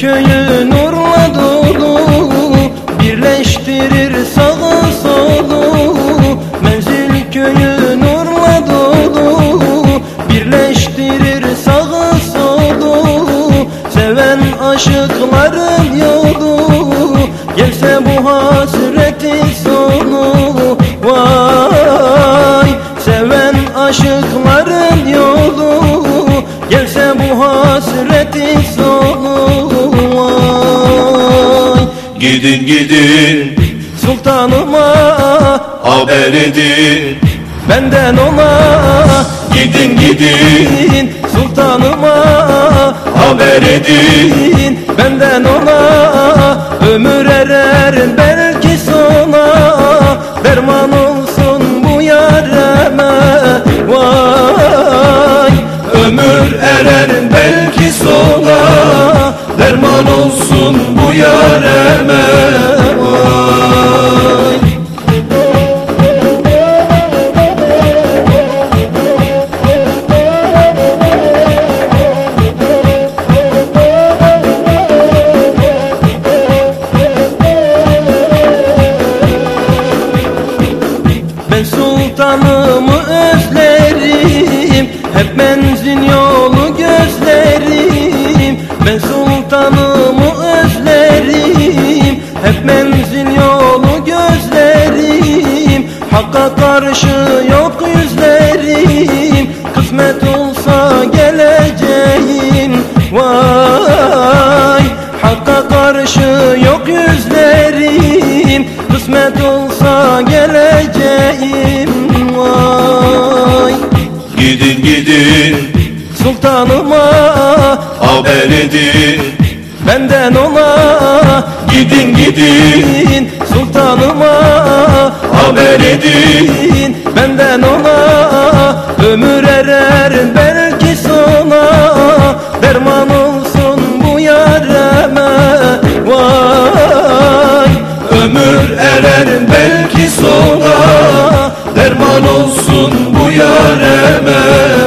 Köyü nurla dolu Birleştirir sağı solu. Menzil köyü nurla dolu Birleştirir sağı solu. Seven aşıkların yolu Gelse bu hasreti sonu. Vay Seven aşıkların yolu Gelse bu hasreti sonu Vay Gidin gidin. Sultanıma haber edin. Benden ona Gidin gidin. Sultanıma haber edin. Benden ona Ömür erer belki Ömür erer belki sona yolu gözlerim Ben sultanımı özlerim. Hep menzil yolu gözlerim Hakka karşı yok yüzlerim. Kısmet olsa geleceğim Vay. Hakka karşı yok yüzlerim Kısmet olsa geleceğim Vay. Gidin gidin Sultanıma haber edin. Benden ona Gidin gidin. Sultanıma haber edin. Benden ona Ömür erer belki sona Derman olsun bu yareme. Vay Ömür erer belki sona Derman olsun bu yareme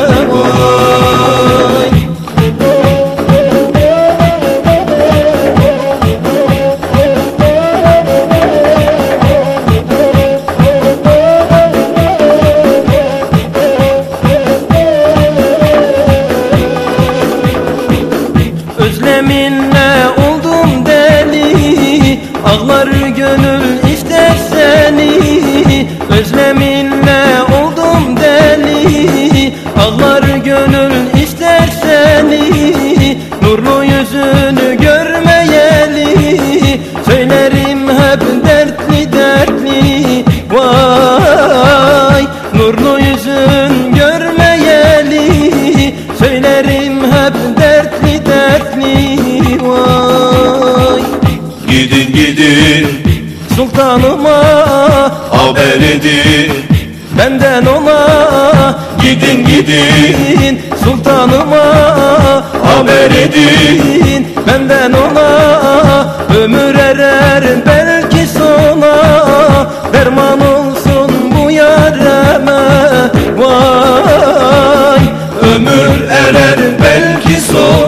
Gidin Sultanıma haber edin. Benden ona Gidin gidin. Sultanıma haber edin. Benden ona Ömür erer. Belki sona Derman olsun bu yareme. Vay Ömür erer. Belki sona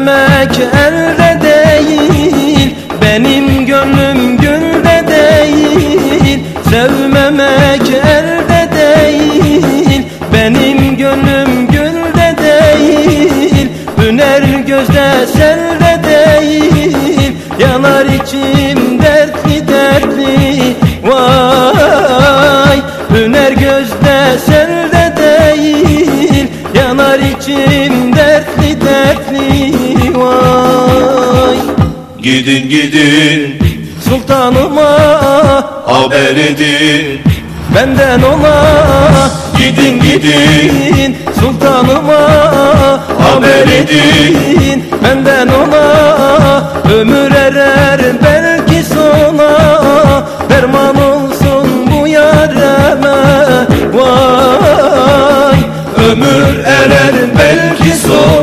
Sevmemek elde değil Benim gönlüm gülde değil. Sevmemek elde değil Benim gönlüm gülde değil. Hüner gözde selde değil Yanar içim dertli dertli. Vay Hüner gözde selde değil Yanar içim Gidin gidin. Sultanıma haber edin. Benden ona gidin gidin. sultanıma haber edin. Benden ona ömür erer. Belki sona Derman olsun bu yareme vay Ömür erer. Belki sona